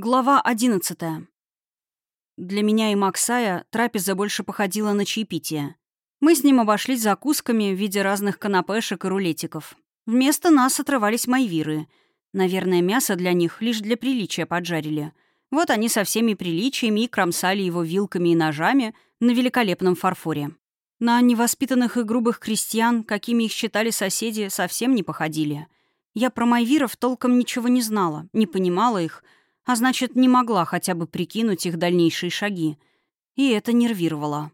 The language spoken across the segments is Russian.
Глава 11. Для меня и Максая трапеза больше походила на чаепитие. Мы с ним обошлись закусками в виде разных канапешек и рулетиков. Вместо нас отрывались майвиры. Наверное, мясо для них лишь для приличия поджарили. Вот они со всеми приличиями и кромсали его вилками и ножами на великолепном фарфоре. На невоспитанных и грубых крестьян, какими их считали соседи, совсем не походили. Я про майвиров толком ничего не знала, не понимала их — а значит, не могла хотя бы прикинуть их дальнейшие шаги. И это нервировало.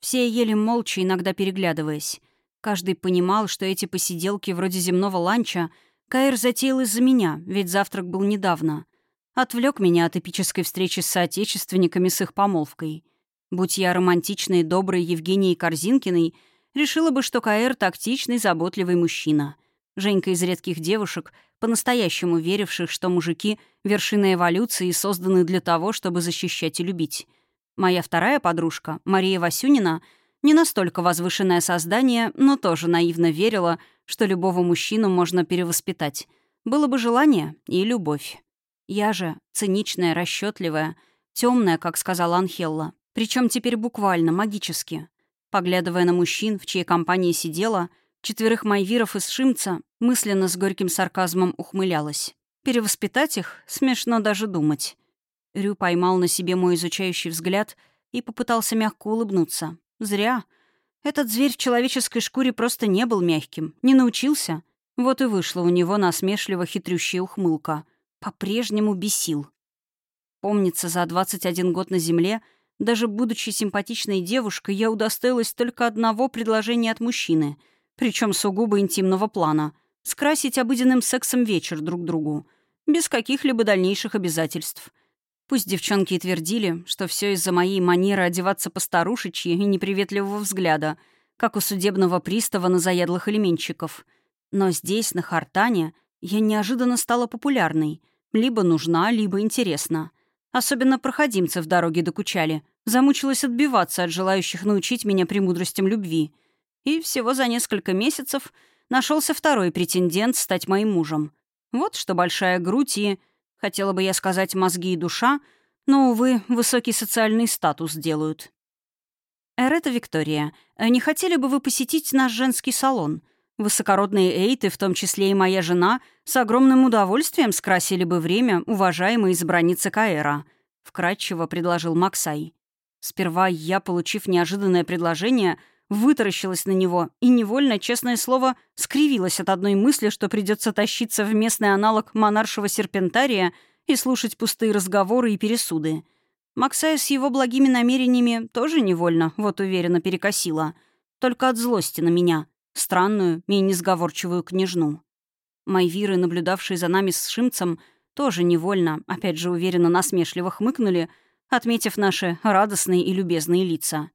Все ели молча, иногда переглядываясь. Каждый понимал, что эти посиделки вроде земного ланча Каэр затеял из-за меня, ведь завтрак был недавно. Отвлек меня от эпической встречи с соотечественниками с их помолвкой. Будь я романтичной, доброй Евгенией Корзинкиной, решила бы, что Каэр — тактичный, заботливый мужчина. Женька из редких девушек, по-настоящему веривших, что мужики — вершина эволюции и созданы для того, чтобы защищать и любить. Моя вторая подружка, Мария Васюнина, не настолько возвышенное создание, но тоже наивно верила, что любого мужчину можно перевоспитать. Было бы желание и любовь. Я же циничная, расчетливая, темная, как сказала Анхелла. Причем теперь буквально, магически. Поглядывая на мужчин, в чьей компании сидела, четверых майвиров из Шимца, мысленно с горьким сарказмом ухмылялась. Перевоспитать их смешно даже думать. Рю поймал на себе мой изучающий взгляд и попытался мягко улыбнуться. Зря. Этот зверь в человеческой шкуре просто не был мягким, не научился. Вот и вышла у него насмешливо хитрющая ухмылка. По-прежнему бесил. Помнится, за 21 год на Земле, даже будучи симпатичной девушкой, я удостоилась только одного предложения от мужчины, причем сугубо интимного плана — скрасить обыденным сексом вечер друг другу, без каких-либо дальнейших обязательств. Пусть девчонки и твердили, что все из-за моей манеры одеваться постарушечьи и неприветливого взгляда, как у судебного пристава на заядлых элементчиков. Но здесь, на Хартане, я неожиданно стала популярной. Либо нужна, либо интересна. Особенно проходимцы в дороге докучали. Замучилась отбиваться от желающих научить меня премудростям любви. И всего за несколько месяцев — нашелся второй претендент стать моим мужем. Вот что большая грудь и, хотела бы я сказать, мозги и душа, но, увы, высокий социальный статус делают. Эрета Виктория, не хотели бы вы посетить наш женский салон? Высокородные эйты, в том числе и моя жена, с огромным удовольствием скрасили бы время уважаемой избранницы Каэра», — вкратчиво предложил Максай. Сперва я, получив неожиданное предложение, вытаращилась на него и невольно, честное слово, скривилась от одной мысли, что придется тащиться в местный аналог монаршего серпентария и слушать пустые разговоры и пересуды. Максая с его благими намерениями тоже невольно, вот уверенно, перекосила. Только от злости на меня, странную и несговорчивую княжну. Майвиры, наблюдавшие за нами с Шимцем, тоже невольно, опять же уверенно насмешливо хмыкнули, отметив наши радостные и любезные лица.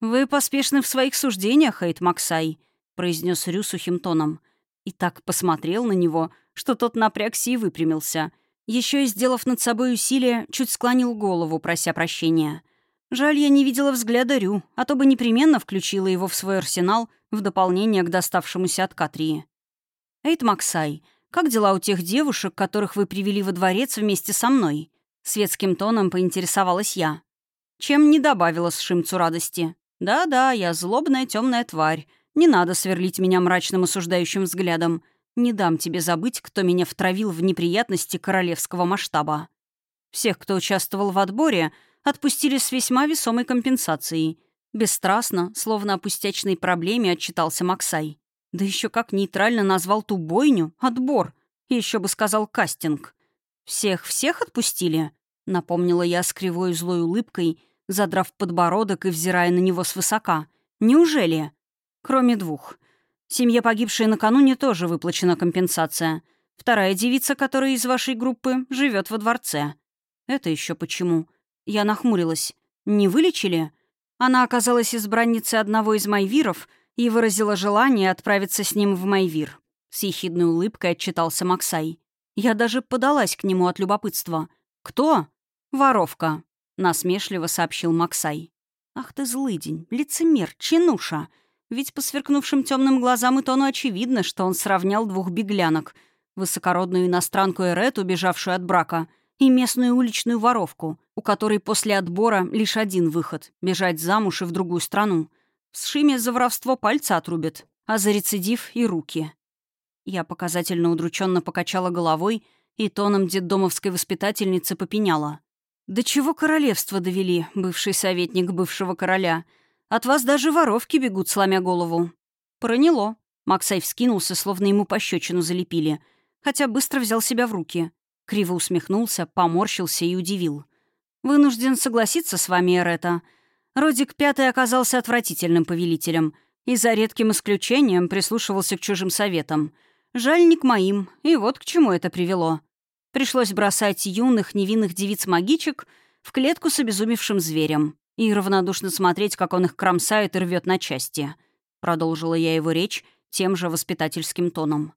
«Вы поспешны в своих суждениях, Эйт Максай», — произнес Рю сухим тоном. И так посмотрел на него, что тот напрягся и выпрямился. Еще и, сделав над собой усилие, чуть склонил голову, прося прощения. Жаль, я не видела взгляда Рю, а то бы непременно включила его в свой арсенал в дополнение к доставшемуся от Катрии. «Эйт Максай, как дела у тех девушек, которых вы привели во дворец вместе со мной?» Светским тоном поинтересовалась я. Чем не добавила с Шимцу радости. Да-да, я злобная темная тварь. Не надо сверлить меня мрачным осуждающим взглядом. Не дам тебе забыть, кто меня втравил в неприятности королевского масштаба. Всех, кто участвовал в отборе, отпустили с весьма весомой компенсацией. Бесстрастно, словно о пустячной проблеме, отчитался Максай. Да еще как нейтрально назвал ту бойню — отбор. Еще бы сказал кастинг. «Всех-всех отпустили?» — напомнила я с кривой злой улыбкой задрав подбородок и взирая на него свысока. «Неужели?» «Кроме двух. Семье погибшей накануне тоже выплачена компенсация. Вторая девица, которая из вашей группы, живет во дворце». «Это еще почему?» Я нахмурилась. «Не вылечили?» Она оказалась избранницей одного из майвиров и выразила желание отправиться с ним в майвир. С ехидной улыбкой отчитался Максай. Я даже подалась к нему от любопытства. «Кто?» «Воровка», насмешливо сообщил Максай. «Ах ты злыдень, лицемер, чинуша! Ведь по сверкнувшим темным глазам и тону очевидно, что он сравнял двух беглянок, высокородную иностранку Эрет, убежавшую от брака, и местную уличную воровку, у которой после отбора лишь один выход — бежать замуж и в другую страну. В Сшиме за воровство пальца отрубят, а за рецидив — и руки. Я показательно удрученно покачала головой и тоном детдомовской воспитательницы попеняла. «До чего королевство довели, бывший советник бывшего короля? От вас даже воровки бегут, сломя голову». Проняло. Максай вскинулся, словно ему пощечину залепили, хотя быстро взял себя в руки. Криво усмехнулся, поморщился и удивил. «Вынужден согласиться с вами, Эрета. Родик Пятый оказался отвратительным повелителем и за редким исключением прислушивался к чужим советам. Жаль, не к моим, и вот к чему это привело. Пришлось бросать юных невинных девиц-магичек в клетку с обезумевшим зверем и равнодушно смотреть, как он их кромсает и рвет на части. Продолжила я его речь тем же воспитательским тоном.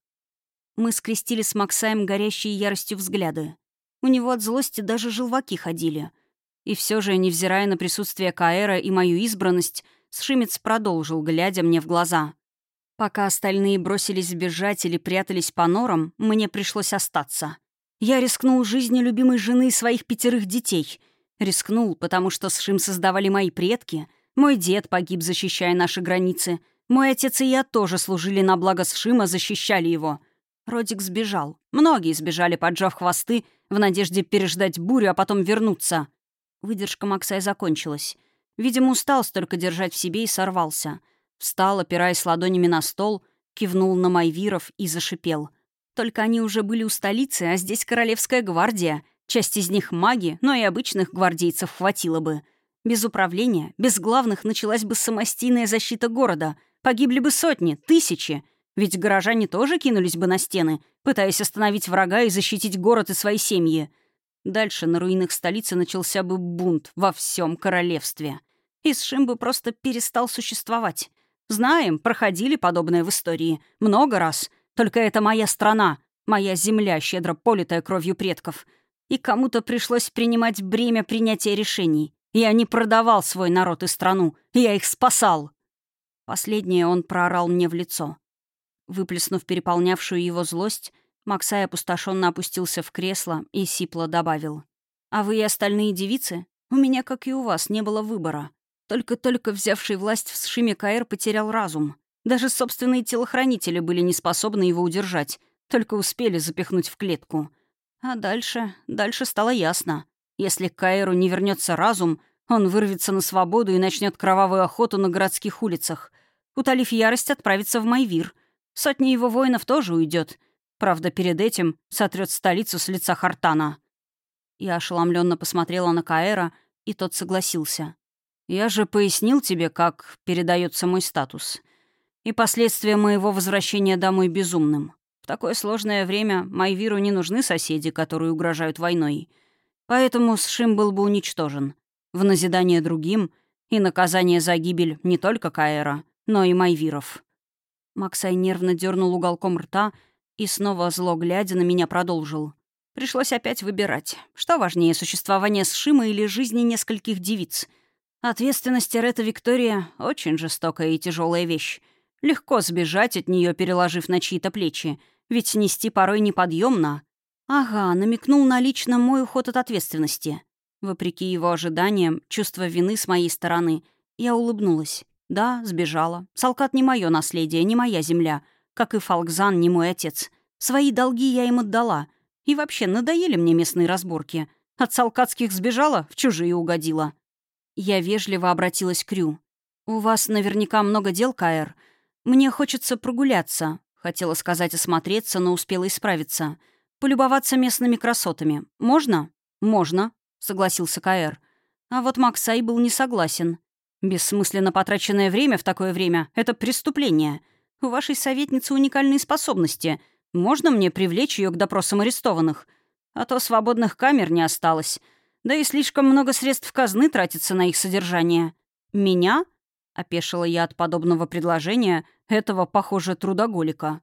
Мы скрестили с Максаем горящие яростью взгляды. У него от злости даже желваки ходили. И все же, невзирая на присутствие Каэра и мою избранность, Сшимец продолжил, глядя мне в глаза. Пока остальные бросились бежать или прятались по норам, мне пришлось остаться. Я рискнул жизнью любимой жены и своих пятерых детей. Рискнул, потому что Сшим создавали мои предки. Мой дед погиб, защищая наши границы. Мой отец и я тоже служили на благо Сшима, защищали его — Родик сбежал. Многие сбежали, поджав хвосты, в надежде переждать бурю, а потом вернуться. Выдержка Максая закончилась. Видимо, устал столько держать в себе и сорвался. Встал, опираясь ладонями на стол, кивнул на Майвиров и зашипел. Только они уже были у столицы, а здесь Королевская гвардия. Часть из них маги, но и обычных гвардейцев хватило бы. Без управления, без главных началась бы самостийная защита города. Погибли бы сотни, тысячи. Ведь горожане тоже кинулись бы на стены, пытаясь остановить врага и защитить город и свои семьи. Дальше на руинах столицы начался бы бунт во всем королевстве. И Сшим бы просто перестал существовать. Знаем, проходили подобное в истории. Много раз. Только это моя страна, моя земля, щедро политая кровью предков. И кому-то пришлось принимать бремя принятия решений. Я не продавал свой народ и страну. Я их спасал. Последнее он проорал мне в лицо. Выплеснув переполнявшую его злость, Максай опустошенно опустился в кресло и сипло добавил. «А вы и остальные девицы? У меня, как и у вас, не было выбора. Только-только взявший власть в Сшиме Каэр потерял разум. Даже собственные телохранители были не способны его удержать, только успели запихнуть в клетку. А дальше, дальше стало ясно. Если к Каэру не вернется разум, он вырвется на свободу и начнет кровавую охоту на городских улицах. Утолив ярость, отправится в Майвир — Сотни его воинов тоже уйдет. Правда, перед этим сотрет столицу с лица Хартана. Я ошеломленно посмотрела на Каэра, и тот согласился. «Я же пояснил тебе, как передается мой статус. И последствия моего возвращения домой безумным. В такое сложное время Майвиру не нужны соседи, которые угрожают войной. Поэтому Сшим был бы уничтожен. В назидание другим и наказание за гибель не только Каэра, но и Майвиров. Максай нервно дернул уголком рта и снова зло глядя на меня продолжил. Пришлось опять выбирать. Что важнее, существование Сшима или жизни нескольких девиц? Ответственность Эрета Виктория — очень жестокая и тяжелая вещь. Легко сбежать от нее, переложив на чьи-то плечи, ведь нести порой неподъемно. Ага, намекнул на лично мой уход от ответственности. Вопреки его ожиданиям, чувство вины с моей стороны, я улыбнулась. Да, сбежала. Салкат не мое наследие, не моя земля. Как и Фалкзан не мой отец. Свои долги я им отдала. И вообще, надоели мне местные разборки. От салкатских сбежала, в чужие угодила. Я вежливо обратилась к Рю. «У вас наверняка много дел, Каэр. Мне хочется прогуляться». Хотела сказать осмотреться, но успела исправиться. «Полюбоваться местными красотами. Можно?» «Можно», — согласился Каэр. А вот Максай был не согласен. Бессмысленно потраченное время в такое время — это преступление. У вашей советницы уникальные способности. Можно мне привлечь ее к допросам арестованных? А то свободных камер не осталось. Да и слишком много средств казны тратится на их содержание. Меня? — опешила я от подобного предложения этого, похоже, трудоголика.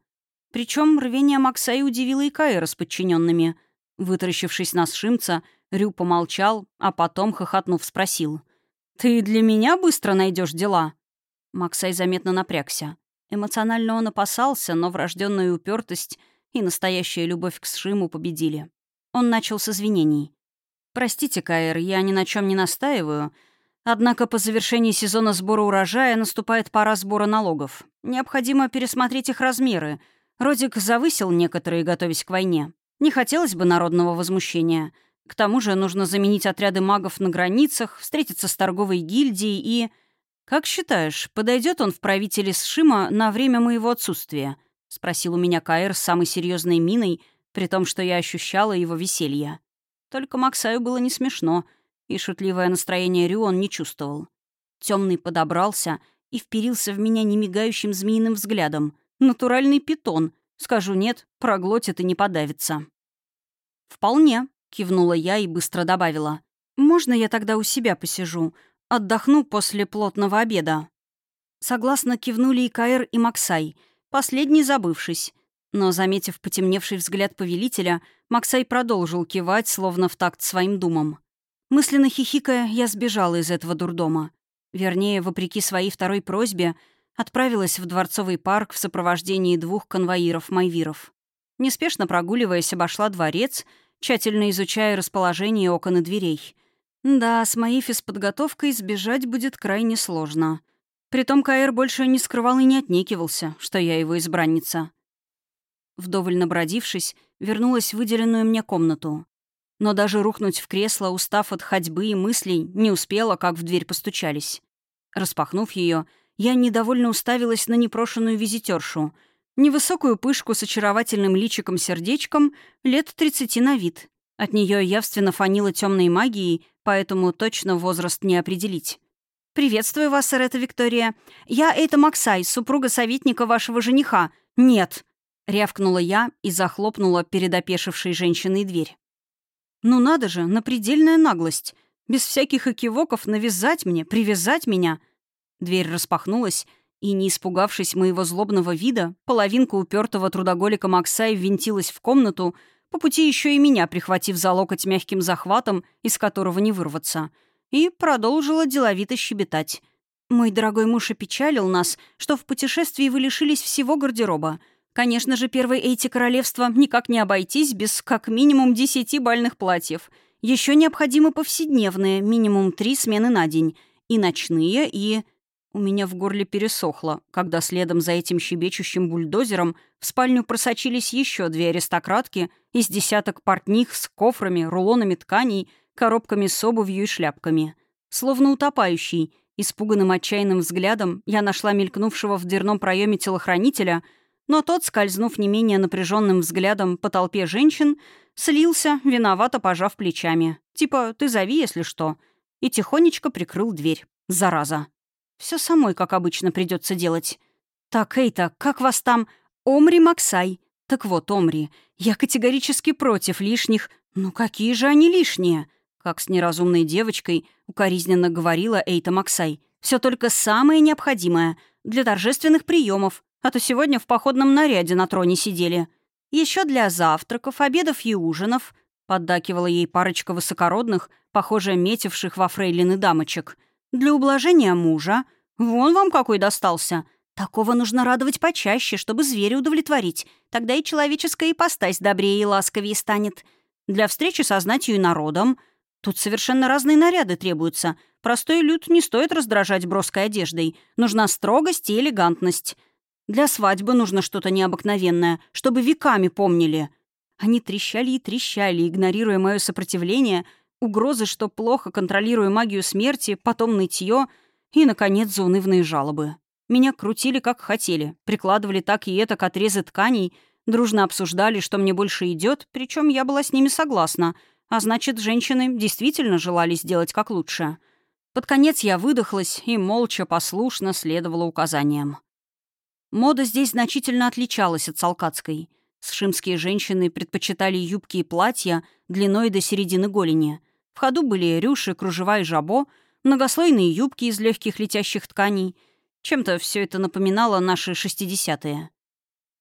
Причем рвение Максаи удивило и Каэра с подчиненными. Вытаращившись на сшимца, Рю помолчал, а потом, хохотнув, спросил. «Ты для меня быстро найдешь дела?» Максай заметно напрягся. Эмоционально он опасался, но врожденная упертость и настоящая любовь к Сшиму победили. Он начал с извинений. «Простите, Каэр, я ни на чем не настаиваю. Однако по завершении сезона сбора урожая наступает пора сбора налогов. Необходимо пересмотреть их размеры. Родик завысил некоторые, готовясь к войне. Не хотелось бы народного возмущения. К тому же нужно заменить отряды магов на границах, встретиться с торговой гильдией и... «Как считаешь, подойдет он в правители Сшима на время моего отсутствия?» — спросил у меня Каэр с самой серьезной миной, при том, что я ощущала его веселье. Только Максаю было не смешно, и шутливое настроение Рю он не чувствовал. Темный подобрался и вперился в меня немигающим змеиным взглядом. Натуральный питон. Скажу нет, проглотит и не подавится. «Вполне», — кивнула я и быстро добавила. «Можно я тогда у себя посижу? Отдохну после плотного обеда». Согласно кивнули и Каэр, и Максай, последний забывшись. Но, заметив потемневший взгляд повелителя, Максай продолжил кивать, словно в такт своим думам. Мысленно хихикая, я сбежала из этого дурдома. Вернее, вопреки своей второй просьбе, отправилась в Дворцовый парк в сопровождении двух конвоиров-майвиров. Неспешно прогуливаясь, обошла дворец, тщательно изучая расположение окон и дверей — да, с моей физподготовкой сбежать будет крайне сложно. Притом Каэр больше не скрывал и не отнекивался, что я его избранница. Вдоволь набродившись, вернулась в выделенную мне комнату. Но даже рухнуть в кресло, устав от ходьбы и мыслей, не успела, как в дверь постучались. Распахнув ее, я недовольно уставилась на непрошенную визитершу, невысокую пышку с очаровательным личиком-сердечком, лет тридцати на вид. От нее явственно фанило темной магией, поэтому точно возраст не определить. «Приветствую вас, сэр, это Виктория. Я Эйта Максай, супруга советника вашего жениха. Нет!» — рявкнула я и захлопнула перед опешившей женщиной дверь. «Ну надо же, на предельная наглость. Без всяких экивоков навязать мне, привязать меня». Дверь распахнулась, и, не испугавшись моего злобного вида, половинка упертого трудоголика Максай ввинтилась в комнату, по пути еще и меня прихватив за локоть мягким захватом, из которого не вырваться, и продолжила деловито щебетать. «Мой дорогой муж опечалил нас, что в путешествии вы лишились всего гардероба. Конечно же, первой эти королевства никак не обойтись без как минимум десяти бальных платьев. Еще необходимы повседневные, минимум три смены на день, и ночные, и...» У меня в горле пересохло, когда следом за этим щебечущим бульдозером в спальню просочились еще две аристократки из десяток портних с кофрами, рулонами тканей, коробками с обувью и шляпками. Словно утопающий, испуганным отчаянным взглядом я нашла мелькнувшего в дверном проеме телохранителя, но тот, скользнув не менее напряженным взглядом по толпе женщин, слился, виновато пожав плечами. Типа «ты зови, если что», и тихонечко прикрыл дверь. Зараза. Все самой, как обычно, придется делать. Так, Эйта, как вас там? Омри Максай. Так вот, Омри, я категорически против лишних. Ну какие же они лишние? Как с неразумной девочкой укоризненно говорила Эйта Максай. Все только самое необходимое для торжественных приемов, а то сегодня в походном наряде на троне сидели. Еще для завтраков, обедов и ужинов, поддакивала ей парочка высокородных, похоже, метивших во фрейлины дамочек — для ублажения мужа. Вон вам какой достался. Такого нужно радовать почаще, чтобы зверя удовлетворить. Тогда и человеческая ипостась добрее и ласковее станет. Для встречи со знатью и народом. Тут совершенно разные наряды требуются. Простой люд не стоит раздражать броской одеждой. Нужна строгость и элегантность. Для свадьбы нужно что-то необыкновенное, чтобы веками помнили. Они трещали и трещали, игнорируя мое сопротивление — Угрозы, что плохо контролирую магию смерти, потом нытье и, наконец, заунывные жалобы. Меня крутили как хотели, прикладывали так и это к отрезы тканей, дружно обсуждали, что мне больше идет, причем я была с ними согласна, а значит, женщины действительно желали сделать как лучше. Под конец я выдохлась и молча, послушно следовала указаниям. Мода здесь значительно отличалась от салкатской. Сшимские женщины предпочитали юбки и платья длиной до середины голени — в ходу были рюши, кружева и жабо, многослойные юбки из легких летящих тканей. Чем-то все это напоминало наши шестидесятые.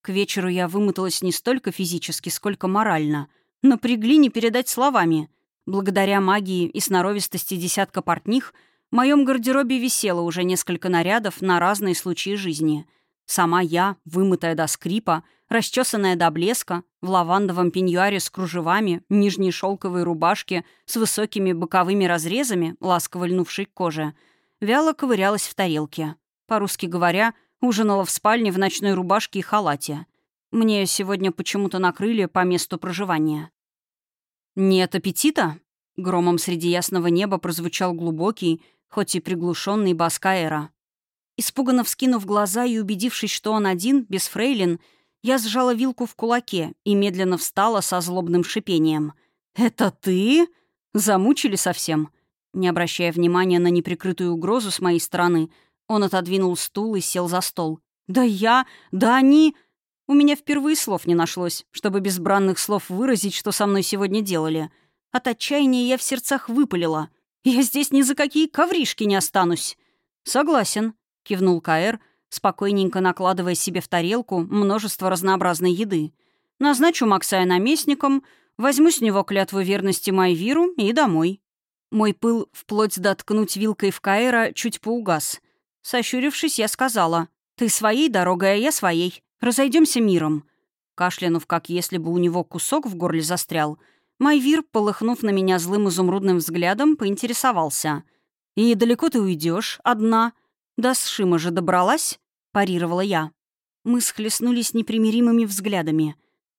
К вечеру я вымоталась не столько физически, сколько морально. Напрягли не передать словами. Благодаря магии и сноровистости десятка портних в моем гардеробе висело уже несколько нарядов на разные случаи жизни. Сама я, вымытая до скрипа, расчесанная до блеска, в лавандовом пеньюаре с кружевами, нижней шелковой рубашке с высокими боковыми разрезами, ласково льнувшей к коже, вяло ковырялась в тарелке. По-русски говоря, ужинала в спальне в ночной рубашке и халате. Мне сегодня почему-то накрыли по месту проживания. «Нет аппетита?» Громом среди ясного неба прозвучал глубокий, хоть и приглушенный бас Каэра. Испуганно вскинув глаза и убедившись, что он один, без фрейлин, я сжала вилку в кулаке и медленно встала со злобным шипением. «Это ты? Замучили совсем?» Не обращая внимания на неприкрытую угрозу с моей стороны, он отодвинул стул и сел за стол. «Да я... Да они...» У меня впервые слов не нашлось, чтобы без бранных слов выразить, что со мной сегодня делали. От отчаяния я в сердцах выпалила. «Я здесь ни за какие ковришки не останусь!» «Согласен», кивнул Каэр, спокойненько накладывая себе в тарелку множество разнообразной еды. «Назначу Максая наместником, возьму с него клятву верности Майвиру и домой». Мой пыл, вплоть до ткнуть вилкой в Каэра, чуть поугас. Сощурившись, я сказала, «Ты своей дорогой, а я своей. Разойдемся миром». Кашлянув, как если бы у него кусок в горле застрял, Майвир, полыхнув на меня злым изумрудным взглядом, поинтересовался. «И далеко ты уйдешь, одна?» «До Сшима же добралась?» — парировала я. Мы схлестнулись непримиримыми взглядами.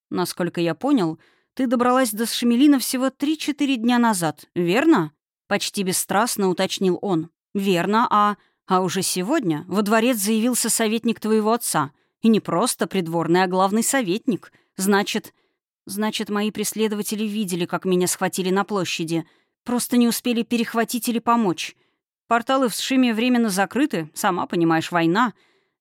«Насколько я понял, ты добралась до Шемелина всего три-четыре дня назад, верно?» Почти бесстрастно уточнил он. «Верно, а... А уже сегодня во дворец заявился советник твоего отца. И не просто придворный, а главный советник. Значит... Значит, мои преследователи видели, как меня схватили на площади. Просто не успели перехватить или помочь. Порталы в Сшиме временно закрыты, сама понимаешь, война.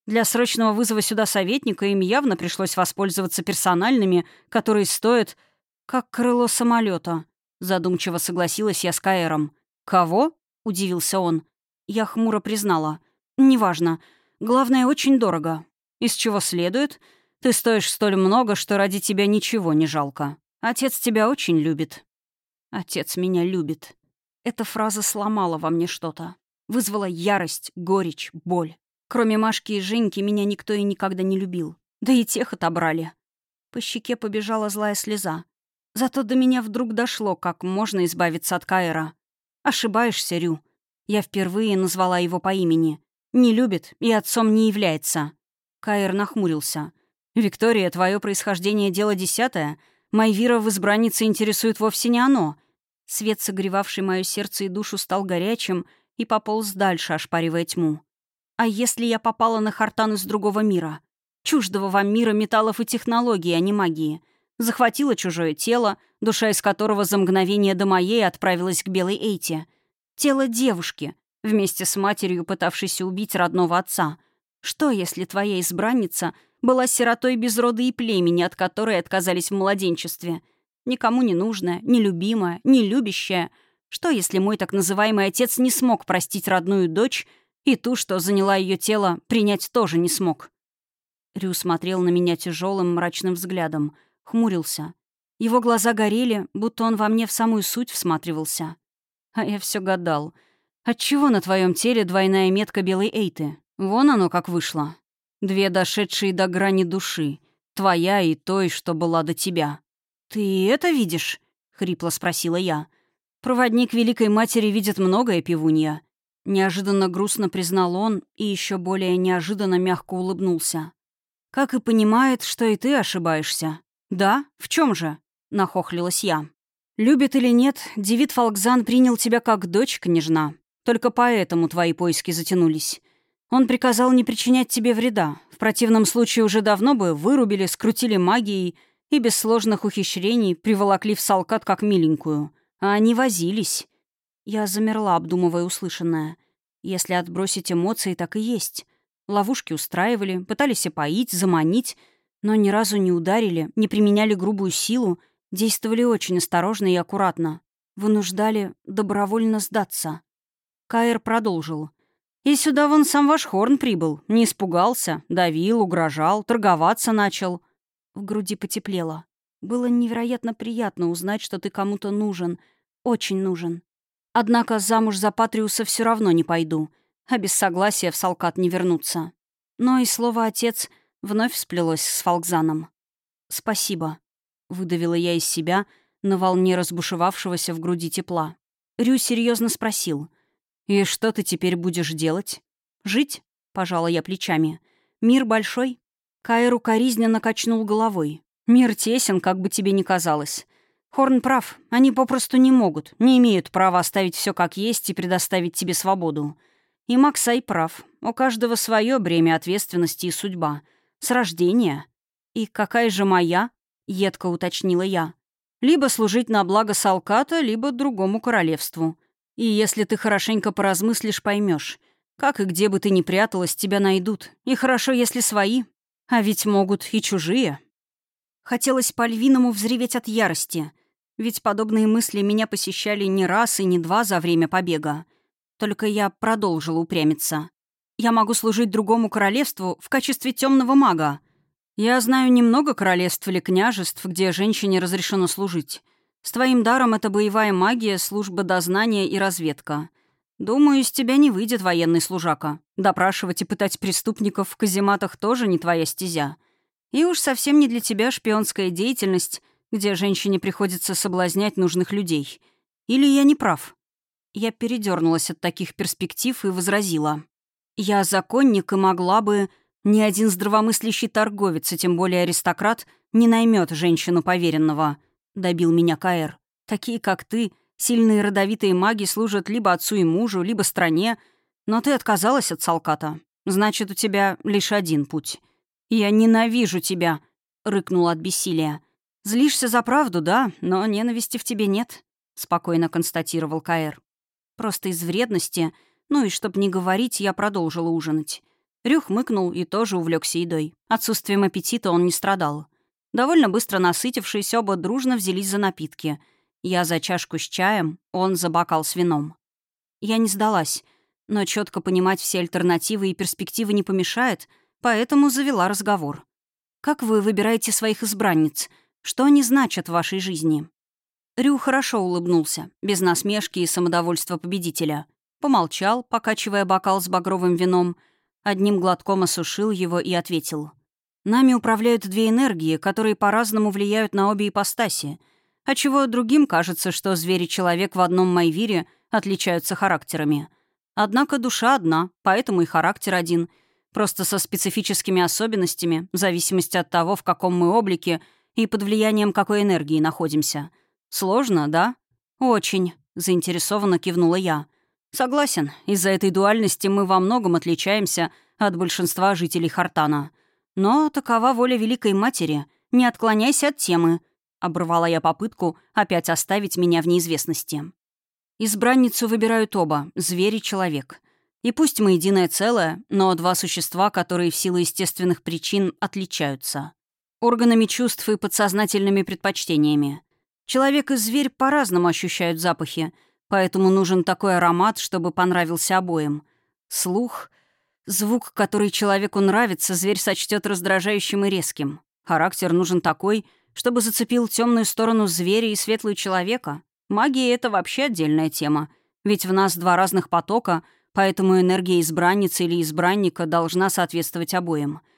Для срочного вызова сюда советника им явно пришлось воспользоваться персональными, которые стоят как крыло самолета. Задумчиво согласилась я с Каэром. «Кого?» — удивился он. Я хмуро признала. «Неважно. Главное, очень дорого. Из чего следует? Ты стоишь столь много, что ради тебя ничего не жалко. Отец тебя очень любит». «Отец меня любит». Эта фраза сломала во мне что-то. Вызвала ярость, горечь, боль. Кроме Машки и Женьки меня никто и никогда не любил. Да и тех отобрали. По щеке побежала злая слеза. Зато до меня вдруг дошло, как можно избавиться от Каэра. Ошибаешься, Рю. Я впервые назвала его по имени. Не любит и отцом не является. Каэр нахмурился. «Виктория, твое происхождение — дело десятое. Майвира в избраннице интересует вовсе не оно. Свет, согревавший мое сердце и душу, стал горячим и пополз дальше, ошпаривая тьму. А если я попала на Хартан из другого мира? Чуждого вам мира металлов и технологий, а не магии. Захватила чужое тело, душа из которого за мгновение до моей отправилась к Белой Эйте. Тело девушки, вместе с матерью, пытавшейся убить родного отца. Что, если твоя избранница была сиротой без рода и племени, от которой отказались в младенчестве — Никому не нужная, нелюбимая, нелюбящая. Что, если мой так называемый отец не смог простить родную дочь, и ту, что заняла ее тело, принять тоже не смог? Рю смотрел на меня тяжелым мрачным взглядом, хмурился. Его глаза горели, будто он во мне в самую суть всматривался. А я все гадал. Отчего на твоем теле двойная метка белой эйты? Вон оно как вышло. Две дошедшие до грани души. Твоя и той, что была до тебя. «Ты это видишь?» — хрипло спросила я. «Проводник Великой Матери видит многое, пивунья». Неожиданно грустно признал он и еще более неожиданно мягко улыбнулся. «Как и понимает, что и ты ошибаешься». «Да? В чем же?» — нахохлилась я. «Любит или нет, Девид Фолкзан принял тебя как дочь, княжна. Только поэтому твои поиски затянулись. Он приказал не причинять тебе вреда. В противном случае уже давно бы вырубили, скрутили магией и без сложных ухищрений приволокли в Салкат как миленькую. А они возились. Я замерла, обдумывая услышанное. Если отбросить эмоции, так и есть. Ловушки устраивали, пытались опоить, заманить, но ни разу не ударили, не применяли грубую силу, действовали очень осторожно и аккуратно. Вынуждали добровольно сдаться. Каэр продолжил. «И сюда вон сам ваш Хорн прибыл. Не испугался, давил, угрожал, торговаться начал. В груди потеплело. Было невероятно приятно узнать, что ты кому-то нужен. Очень нужен. Однако замуж за Патриуса все равно не пойду, а без согласия в Салкат не вернуться. Но и слово «отец» вновь сплелось с Фалкзаном. «Спасибо», — выдавила я из себя на волне разбушевавшегося в груди тепла. Рю серьезно спросил. «И что ты теперь будешь делать?» «Жить?» — пожала я плечами. «Мир большой?» Кайр укоризненно качнул головой. «Мир тесен, как бы тебе ни казалось. Хорн прав. Они попросту не могут, не имеют права оставить все как есть и предоставить тебе свободу. И Максай прав. У каждого свое бремя ответственности и судьба. С рождения. И какая же моя? Едко уточнила я. Либо служить на благо Салката, либо другому королевству. И если ты хорошенько поразмыслишь, поймешь, как и где бы ты ни пряталась, тебя найдут. И хорошо, если свои. А ведь могут и чужие. Хотелось по-львиному взреветь от ярости. Ведь подобные мысли меня посещали не раз и не два за время побега. Только я продолжила упрямиться. Я могу служить другому королевству в качестве темного мага. Я знаю немного королевств или княжеств, где женщине разрешено служить. С твоим даром это боевая магия, служба дознания и разведка. Думаю, из тебя не выйдет военный служака. Допрашивать и пытать преступников в казематах тоже не твоя стезя. И уж совсем не для тебя шпионская деятельность, где женщине приходится соблазнять нужных людей. Или я не прав?» Я передернулась от таких перспектив и возразила. «Я законник и могла бы... Ни один здравомыслящий торговец, и тем более аристократ, не наймет женщину поверенного», — добил меня Каэр. «Такие, как ты, сильные родовитые маги служат либо отцу и мужу, либо стране, но ты отказалась от Салката. Значит, у тебя лишь один путь. Я ненавижу тебя», — рыкнула от бессилия. «Злишься за правду, да, но ненависти в тебе нет», — спокойно констатировал Каэр. «Просто из вредности, ну и чтоб не говорить, я продолжила ужинать». Рюх мыкнул и тоже увлекся едой. Отсутствием аппетита он не страдал. Довольно быстро насытившись, оба дружно взялись за напитки. Я за чашку с чаем, он за бокал с вином. Я не сдалась, но четко понимать все альтернативы и перспективы не помешает, поэтому завела разговор. «Как вы выбираете своих избранниц? Что они значат в вашей жизни?» Рю хорошо улыбнулся, без насмешки и самодовольства победителя. Помолчал, покачивая бокал с багровым вином, одним глотком осушил его и ответил. «Нами управляют две энергии, которые по-разному влияют на обе ипостаси, отчего другим кажется, что звери человек в одном Майвире отличаются характерами. Однако душа одна, поэтому и характер один, просто со специфическими особенностями, в зависимости от того, в каком мы облике — и под влиянием какой энергии находимся. Сложно, да? Очень, заинтересованно кивнула я. Согласен, из-за этой дуальности мы во многом отличаемся от большинства жителей Хартана. Но такова воля Великой Матери. Не отклоняйся от темы. Оборвала я попытку опять оставить меня в неизвестности. Избранницу выбирают оба — зверь и человек. И пусть мы единое целое, но два существа, которые в силу естественных причин отличаются органами чувств и подсознательными предпочтениями. Человек и зверь по-разному ощущают запахи, поэтому нужен такой аромат, чтобы понравился обоим. Слух — звук, который человеку нравится, зверь сочтет раздражающим и резким. Характер нужен такой, чтобы зацепил темную сторону зверя и светлую человека. Магия — это вообще отдельная тема, ведь в нас два разных потока, поэтому энергия избранницы или избранника должна соответствовать обоим —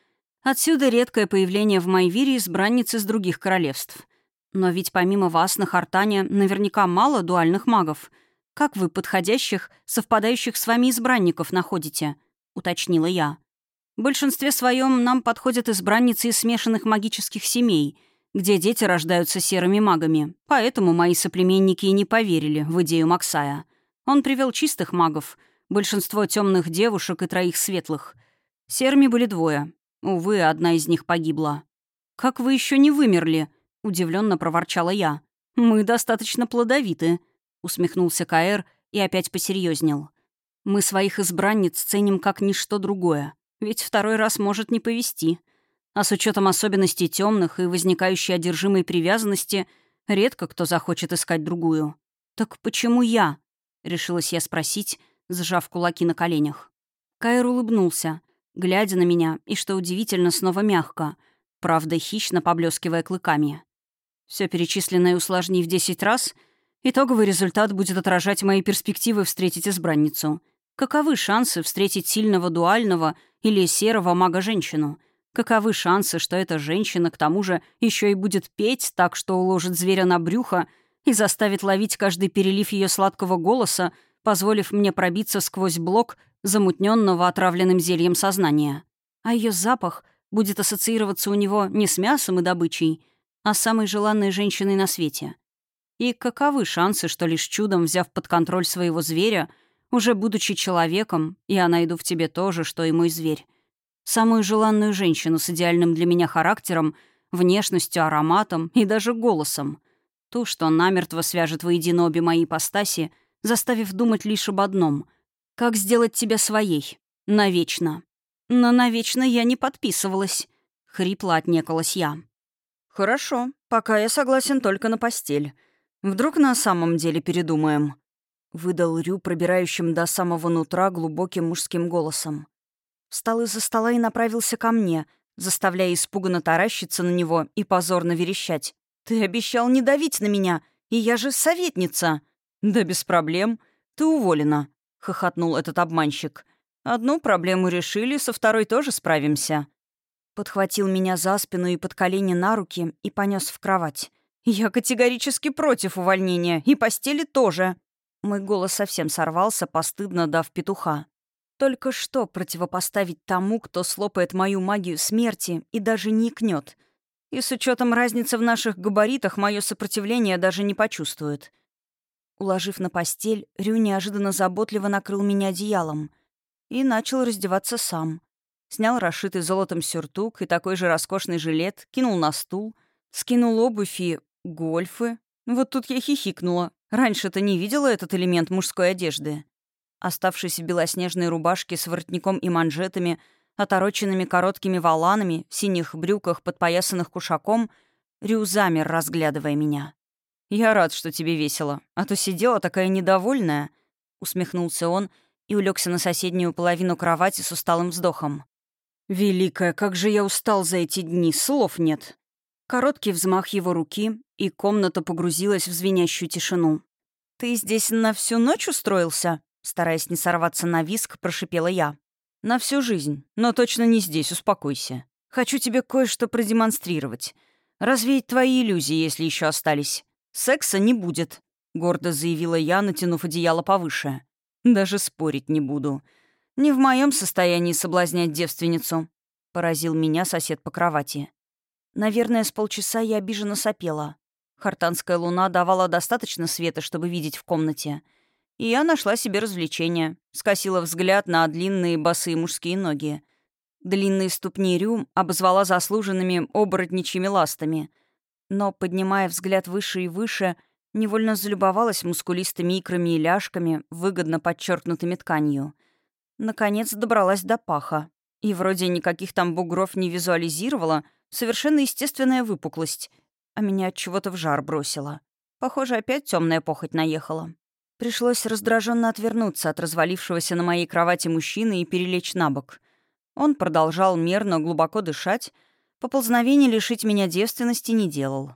Отсюда редкое появление в Майвире избранниц из других королевств. Но ведь помимо вас на Хартане наверняка мало дуальных магов. Как вы подходящих, совпадающих с вами избранников находите?» — уточнила я. «В большинстве своем нам подходят избранницы из смешанных магических семей, где дети рождаются серыми магами. Поэтому мои соплеменники и не поверили в идею Максая. Он привел чистых магов, большинство темных девушек и троих светлых. Серыми были двое Увы, одна из них погибла. «Как вы еще не вымерли?» — удивленно проворчала я. «Мы достаточно плодовиты», — усмехнулся Каэр и опять посерьезнел. «Мы своих избранниц ценим как ничто другое, ведь второй раз может не повести. А с учетом особенностей темных и возникающей одержимой привязанности, редко кто захочет искать другую. «Так почему я?» — решилась я спросить, сжав кулаки на коленях. Каэр улыбнулся, глядя на меня, и, что удивительно, снова мягко, правда, хищно поблескивая клыками. Все перечисленное усложни в десять раз, итоговый результат будет отражать мои перспективы встретить избранницу. Каковы шансы встретить сильного дуального или серого мага-женщину? Каковы шансы, что эта женщина к тому же еще и будет петь так, что уложит зверя на брюхо и заставит ловить каждый перелив ее сладкого голоса, позволив мне пробиться сквозь блок замутненного отравленным зельем сознания. А ее запах будет ассоциироваться у него не с мясом и добычей, а с самой желанной женщиной на свете. И каковы шансы, что лишь чудом, взяв под контроль своего зверя, уже будучи человеком, я найду в тебе то же, что и мой зверь, самую желанную женщину с идеальным для меня характером, внешностью, ароматом и даже голосом. Ту, что намертво свяжет воедино обе мои ипостаси, заставив думать лишь об одном — как сделать тебя своей. Навечно. Но навечно я не подписывалась. Хрипло отнекалась я. «Хорошо, пока я согласен только на постель. Вдруг на самом деле передумаем?» Выдал Рю, пробирающим до самого нутра глубоким мужским голосом. Встал из-за стола и направился ко мне, заставляя испуганно таращиться на него и позорно верещать. «Ты обещал не давить на меня, и я же советница!» «Да без проблем. Ты уволена», — хохотнул этот обманщик. «Одну проблему решили, со второй тоже справимся». Подхватил меня за спину и под колени на руки и понес в кровать. «Я категорически против увольнения, и постели тоже». Мой голос совсем сорвался, постыдно дав петуха. Только что противопоставить тому, кто слопает мою магию смерти и даже не икнет. И с учетом разницы в наших габаритах мое сопротивление даже не почувствует. Уложив на постель, Рю неожиданно заботливо накрыл меня одеялом и начал раздеваться сам. Снял расшитый золотом сюртук и такой же роскошный жилет, кинул на стул, скинул обувь и гольфы. Вот тут я хихикнула. Раньше-то не видела этот элемент мужской одежды. Оставшись в белоснежной рубашке с воротником и манжетами, отороченными короткими валанами, в синих брюках, подпоясанных кушаком, Рю замер, разглядывая меня. «Я рад, что тебе весело, а то сидела такая недовольная», — усмехнулся он и улегся на соседнюю половину кровати с усталым вздохом. «Великая, как же я устал за эти дни, слов нет». Короткий взмах его руки, и комната погрузилась в звенящую тишину. «Ты здесь на всю ночь устроился?» Стараясь не сорваться на виск, прошипела я. «На всю жизнь. Но точно не здесь, успокойся. Хочу тебе кое-что продемонстрировать. Развеять твои иллюзии, если еще остались. Секса не будет», — гордо заявила я, натянув одеяло повыше. «Даже спорить не буду. Не в моем состоянии соблазнять девственницу», — поразил меня сосед по кровати. Наверное, с полчаса я обиженно сопела. Хартанская луна давала достаточно света, чтобы видеть в комнате — и я нашла себе развлечение. Скосила взгляд на длинные босые мужские ноги. Длинные ступни Рю обозвала заслуженными оборотничьими ластами. Но, поднимая взгляд выше и выше, невольно залюбовалась мускулистыми икрами и ляжками, выгодно подчеркнутыми тканью. Наконец добралась до паха. И вроде никаких там бугров не визуализировала, совершенно естественная выпуклость. А меня от чего-то в жар бросила. Похоже, опять темная похоть наехала. Пришлось раздраженно отвернуться от развалившегося на моей кровати мужчины и перелечь на бок. Он продолжал мерно, глубоко дышать, поползновений лишить меня девственности не делал.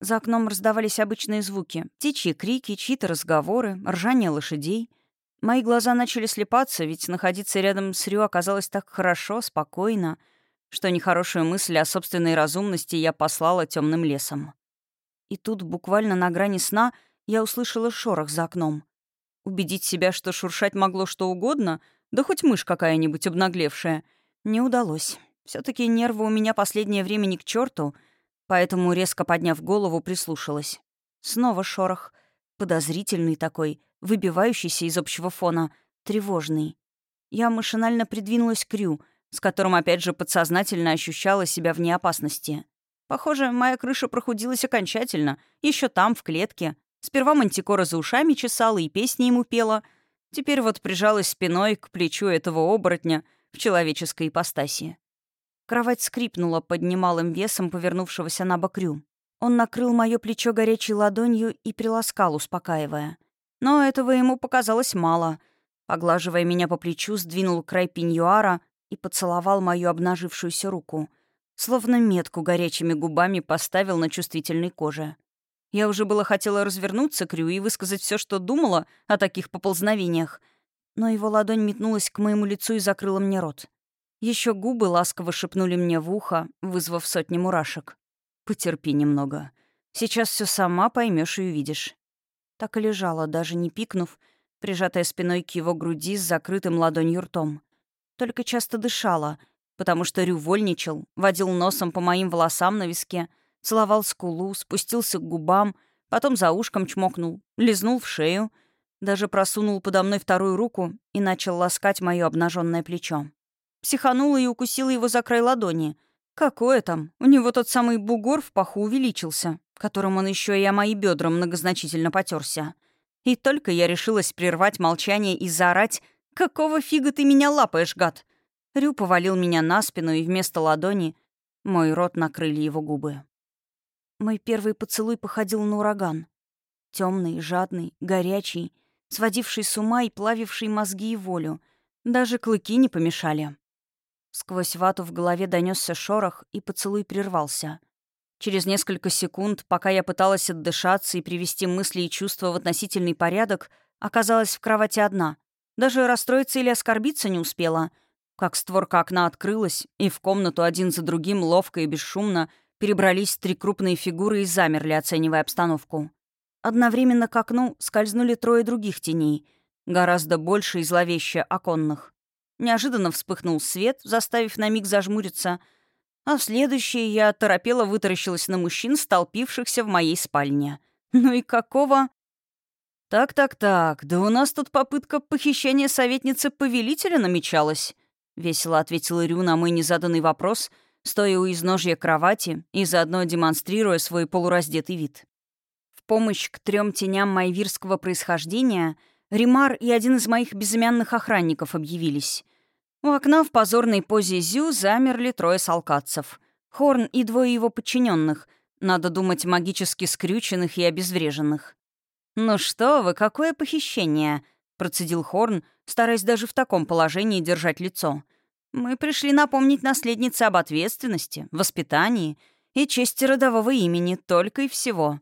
За окном раздавались обычные звуки. Птичьи крики, чьи-то разговоры, ржание лошадей. Мои глаза начали слепаться, ведь находиться рядом с Рю оказалось так хорошо, спокойно, что нехорошую мысль о собственной разумности я послала темным лесом. И тут, буквально на грани сна, я услышала шорох за окном. Убедить себя, что шуршать могло что угодно, да хоть мышь какая-нибудь обнаглевшая, не удалось. все таки нервы у меня последнее время ни к черту, поэтому, резко подняв голову, прислушалась. Снова шорох. Подозрительный такой, выбивающийся из общего фона, тревожный. Я машинально придвинулась к Рю, с которым опять же подсознательно ощущала себя вне опасности. Похоже, моя крыша прохудилась окончательно, еще там, в клетке, Сперва мантикора за ушами чесала и песни ему пела. Теперь вот прижалась спиной к плечу этого оборотня в человеческой ипостаси. Кровать скрипнула под немалым весом повернувшегося на бокрю. Он накрыл мое плечо горячей ладонью и приласкал, успокаивая. Но этого ему показалось мало. Поглаживая меня по плечу, сдвинул край пеньюара и поцеловал мою обнажившуюся руку. Словно метку горячими губами поставил на чувствительной коже. Я уже было хотела развернуться к Рю и высказать все, что думала о таких поползновениях, но его ладонь метнулась к моему лицу и закрыла мне рот. Еще губы ласково шепнули мне в ухо, вызвав сотни мурашек. «Потерпи немного. Сейчас все сама поймешь и увидишь». Так и лежала, даже не пикнув, прижатая спиной к его груди с закрытым ладонью ртом. Только часто дышала, потому что Рю вольничал, водил носом по моим волосам на виске, целовал скулу, спустился к губам, потом за ушком чмокнул, лизнул в шею, даже просунул подо мной вторую руку и начал ласкать мое обнаженное плечо. Психанула и укусила его за край ладони. Какое там? У него тот самый бугор в паху увеличился, которым он еще и о мои бедра многозначительно потерся. И только я решилась прервать молчание и заорать «Какого фига ты меня лапаешь, гад?» Рю повалил меня на спину, и вместо ладони мой рот накрыли его губы. Мой первый поцелуй походил на ураган. Темный, жадный, горячий, сводивший с ума и плавивший мозги и волю. Даже клыки не помешали. Сквозь вату в голове донесся шорох, и поцелуй прервался. Через несколько секунд, пока я пыталась отдышаться и привести мысли и чувства в относительный порядок, оказалась в кровати одна. Даже расстроиться или оскорбиться не успела. Как створка окна открылась, и в комнату один за другим ловко и бесшумно перебрались три крупные фигуры и замерли, оценивая обстановку. Одновременно к окну скользнули трое других теней, гораздо больше и зловеще оконных. Неожиданно вспыхнул свет, заставив на миг зажмуриться, а в следующее я торопело вытаращилась на мужчин, столпившихся в моей спальне. Ну и какого... «Так-так-так, да у нас тут попытка похищения советницы повелителя намечалась», — весело ответила Рю на мой незаданный вопрос, стоя у изножья кровати и заодно демонстрируя свой полураздетый вид. В помощь к трем теням майвирского происхождения — Римар и один из моих безымянных охранников объявились. У окна в позорной позе Зю замерли трое салкатцев. Хорн и двое его подчиненных, надо думать, магически скрюченных и обезвреженных. «Ну что вы, какое похищение!» — процедил Хорн, стараясь даже в таком положении держать лицо. «Мы пришли напомнить наследнице об ответственности, воспитании и чести родового имени, только и всего».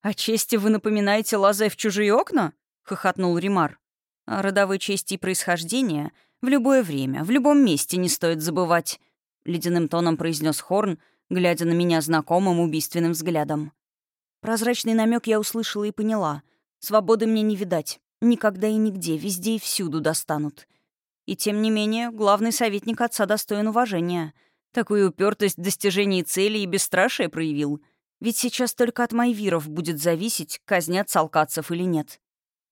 «О чести вы напоминаете, лазая в чужие окна?» хохотнул Римар. «О родовой чести и происхождения в любое время, в любом месте не стоит забывать», — ледяным тоном произнес Хорн, глядя на меня знакомым убийственным взглядом. Прозрачный намек я услышала и поняла. Свободы мне не видать. Никогда и нигде, везде и всюду достанут. И тем не менее, главный советник отца достоин уважения. Такую упертость в достижении цели и бесстрашие проявил. Ведь сейчас только от майвиров будет зависеть, казнят салкацев или нет.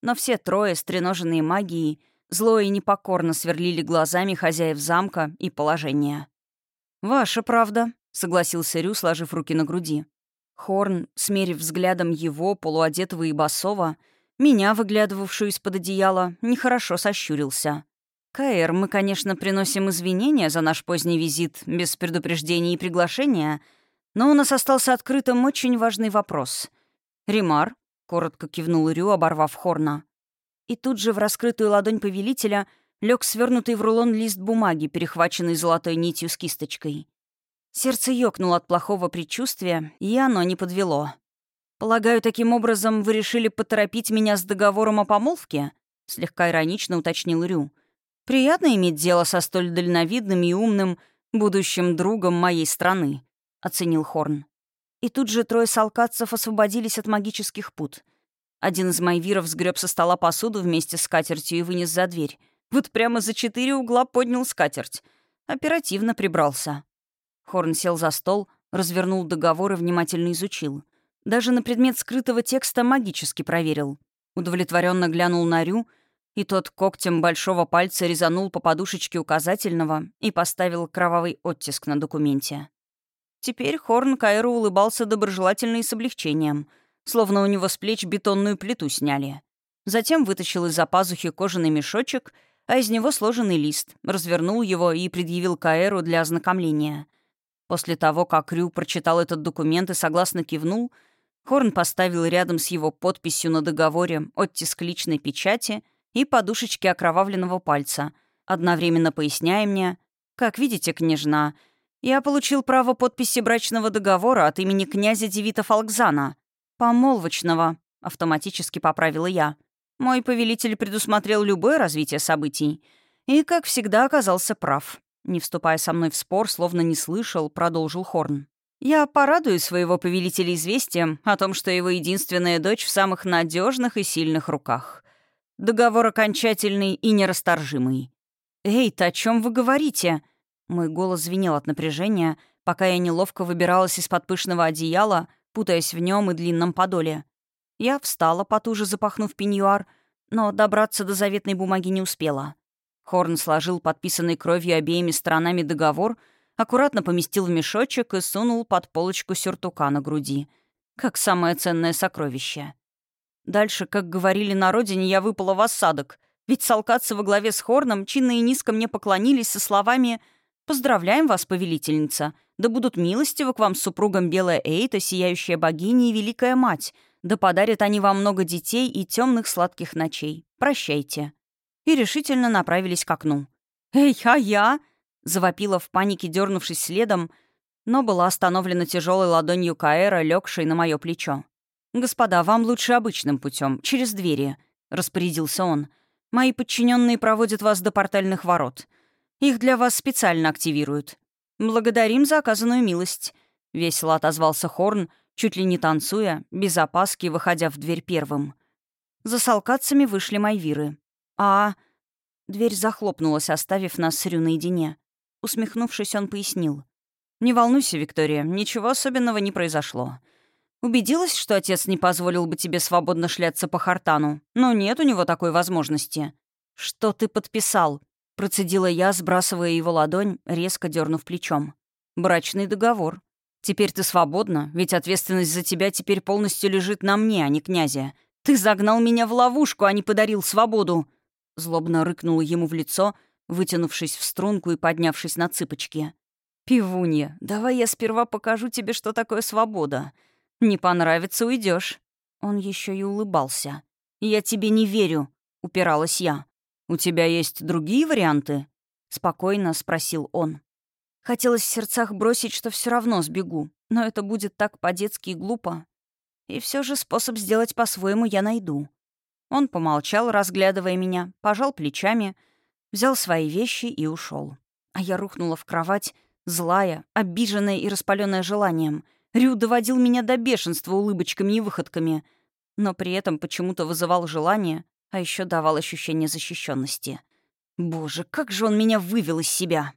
Но все трое, стреноженные магией, зло и непокорно сверлили глазами хозяев замка и положения. «Ваша правда», — согласился Рю, сложив руки на груди. Хорн, смерив взглядом его, полуодетого и босого, меня, выглядывавшую из-под одеяла, нехорошо сощурился. «Каэр, мы, конечно, приносим извинения за наш поздний визит без предупреждения и приглашения, но у нас остался открытым очень важный вопрос. Римар, — коротко кивнул Рю, оборвав Хорна. И тут же в раскрытую ладонь повелителя лег свернутый в рулон лист бумаги, перехваченный золотой нитью с кисточкой. Сердце ёкнуло от плохого предчувствия, и оно не подвело. «Полагаю, таким образом вы решили поторопить меня с договором о помолвке?» — слегка иронично уточнил Рю. «Приятно иметь дело со столь дальновидным и умным будущим другом моей страны», — оценил Хорн. И тут же трое салкатцев освободились от магических пут. Один из майвиров сгреб со стола посуду вместе с скатертью и вынес за дверь. Вот прямо за четыре угла поднял скатерть. Оперативно прибрался. Хорн сел за стол, развернул договор и внимательно изучил. Даже на предмет скрытого текста магически проверил. Удовлетворенно глянул на Рю, и тот когтем большого пальца резанул по подушечке указательного и поставил кровавый оттиск на документе. Теперь Хорн Кайру улыбался доброжелательно и с облегчением, словно у него с плеч бетонную плиту сняли. Затем вытащил из-за пазухи кожаный мешочек, а из него сложенный лист, развернул его и предъявил Каэру для ознакомления. После того, как Рю прочитал этот документ и согласно кивнул, Хорн поставил рядом с его подписью на договоре оттиск личной печати и подушечки окровавленного пальца, одновременно поясняя мне, «Как видите, княжна, я получил право подписи брачного договора от имени князя Девита Фалкзана. Помолвочного, автоматически поправила я. Мой повелитель предусмотрел любое развитие событий. И, как всегда, оказался прав. не вступая со мной в спор, словно не слышал, продолжил Хорн. «Я порадую своего повелителя известием о том, что его единственная дочь в самых надежных и сильных руках. Договор окончательный и нерасторжимый». «Эй, о чем вы говорите?» Мой голос звенел от напряжения, пока я неловко выбиралась из-под пышного одеяла, путаясь в нем и длинном подоле. Я встала, потуже запахнув пеньюар, но добраться до заветной бумаги не успела. Хорн сложил подписанный кровью обеими сторонами договор, аккуратно поместил в мешочек и сунул под полочку сюртука на груди. Как самое ценное сокровище. Дальше, как говорили на родине, я выпала в осадок. Ведь салкаться во главе с Хорном чинно и низко мне поклонились со словами «Поздравляем вас, повелительница! Да будут милостивы к вам с супругом Белая Эйта, сияющая богиня и великая мать!» Да подарят они вам много детей и темных сладких ночей. Прощайте». И решительно направились к окну. «Эй, а я?» — завопила в панике, дернувшись следом, но была остановлена тяжелой ладонью Каэра, легшей на мое плечо. «Господа, вам лучше обычным путем, через двери», — распорядился он. «Мои подчиненные проводят вас до портальных ворот. Их для вас специально активируют. Благодарим за оказанную милость», — весело отозвался Хорн, — чуть ли не танцуя, без опаски, выходя в дверь первым. За салкацами вышли майвиры. А... Дверь захлопнулась, оставив нас с Рю наедине. Усмехнувшись, он пояснил. «Не волнуйся, Виктория, ничего особенного не произошло. Убедилась, что отец не позволил бы тебе свободно шляться по Хартану? Но нет у него такой возможности». «Что ты подписал?» — процедила я, сбрасывая его ладонь, резко дернув плечом. «Брачный договор. Теперь ты свободна, ведь ответственность за тебя теперь полностью лежит на мне, а не князе. Ты загнал меня в ловушку, а не подарил свободу!» Злобно рыкнула ему в лицо, вытянувшись в струнку и поднявшись на цыпочки. «Пивунья, давай я сперва покажу тебе, что такое свобода. Не понравится — уйдешь. Он еще и улыбался. «Я тебе не верю», — упиралась я. «У тебя есть другие варианты?» — спокойно спросил он. Хотелось в сердцах бросить, что все равно сбегу, но это будет так по-детски глупо. И все же способ сделать по-своему я найду. Он помолчал, разглядывая меня, пожал плечами, взял свои вещи и ушел. А я рухнула в кровать, злая, обиженная и распаленная желанием. Рю доводил меня до бешенства улыбочками и выходками, но при этом почему-то вызывал желание, а еще давал ощущение защищенности. Боже, как же он меня вывел из себя!